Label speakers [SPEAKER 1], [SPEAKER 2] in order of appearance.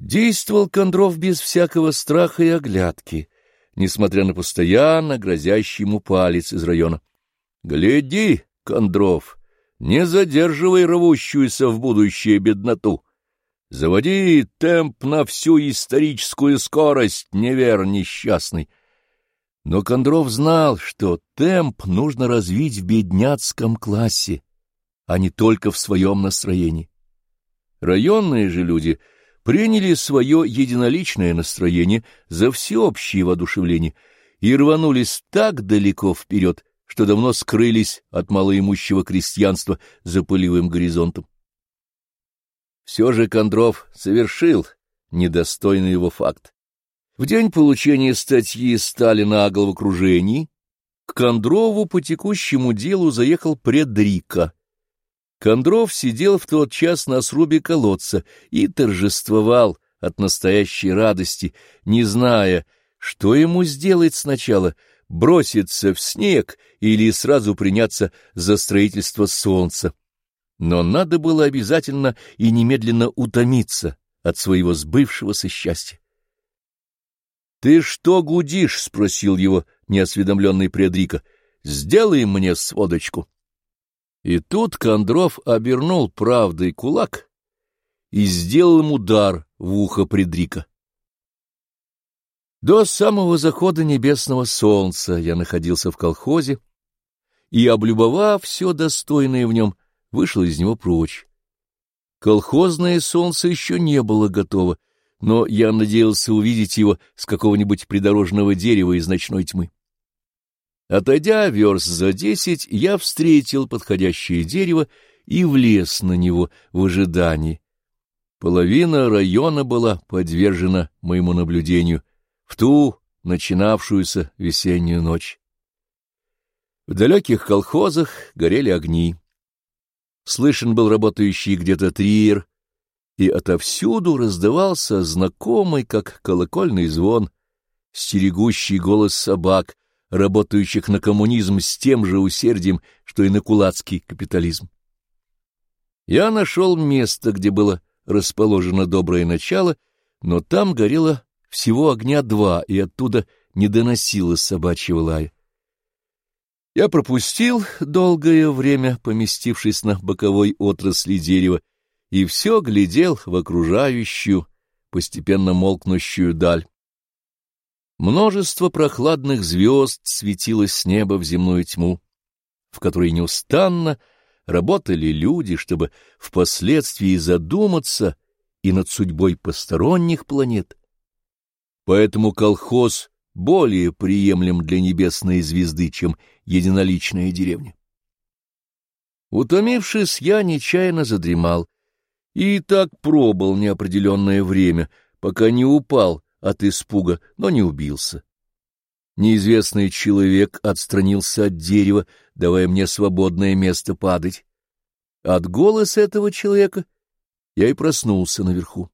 [SPEAKER 1] Действовал Кондров без всякого страха и оглядки, несмотря на постоянно грозящий ему палец из района. — Гляди, Кондров, не задерживай рвущуюся в будущее бедноту. Заводи темп на всю историческую скорость, невер несчастный. Но Кондров знал, что темп нужно развить в бедняцком классе, а не только в своем настроении. Районные же люди — приняли свое единоличное настроение за всеобщее воодушевление и рванулись так далеко вперед, что давно скрылись от малоимущего крестьянства за пылевым горизонтом. Все же Кондров совершил недостойный его факт. В день получения статьи Сталина о головокружении к Кондрову по текущему делу заехал предрика, Кондров сидел в тот час на срубе колодца и торжествовал от настоящей радости, не зная, что ему сделать сначала — броситься в снег или сразу приняться за строительство солнца. Но надо было обязательно и немедленно утомиться от своего сбывшегося счастья. — Ты что гудишь? — спросил его неосведомленный Предрика. — Сделай мне сводочку. И тут Кондров обернул правдой кулак и сделал ему удар в ухо Предрика. До самого захода небесного солнца я находился в колхозе и, облюбовав все достойное в нем, вышел из него прочь. Колхозное солнце еще не было готово, но я надеялся увидеть его с какого-нибудь придорожного дерева из ночной тьмы. Отойдя верст за десять, я встретил подходящее дерево и влез на него в ожидании. Половина района была подвержена моему наблюдению в ту начинавшуюся весеннюю ночь. В далеких колхозах горели огни. Слышен был работающий где-то триер, и отовсюду раздавался знакомый, как колокольный звон, стерегущий голос собак, работающих на коммунизм с тем же усердием, что и на кулацкий капитализм. Я нашел место, где было расположено доброе начало, но там горело всего огня два, и оттуда не доносилось собачьего лая. Я пропустил долгое время, поместившись на боковой отрасли дерева, и все глядел в окружающую, постепенно молкнущую даль. Множество прохладных звезд светилось с неба в земную тьму, в которой неустанно работали люди, чтобы впоследствии задуматься и над судьбой посторонних планет. Поэтому колхоз более приемлем для небесной звезды, чем единоличная деревня. Утомившись, я нечаянно задремал и так пробыл неопределенное время, пока не упал, от испуга, но не убился. Неизвестный человек отстранился от дерева, давая мне свободное место падать. От голоса этого человека я и проснулся наверху.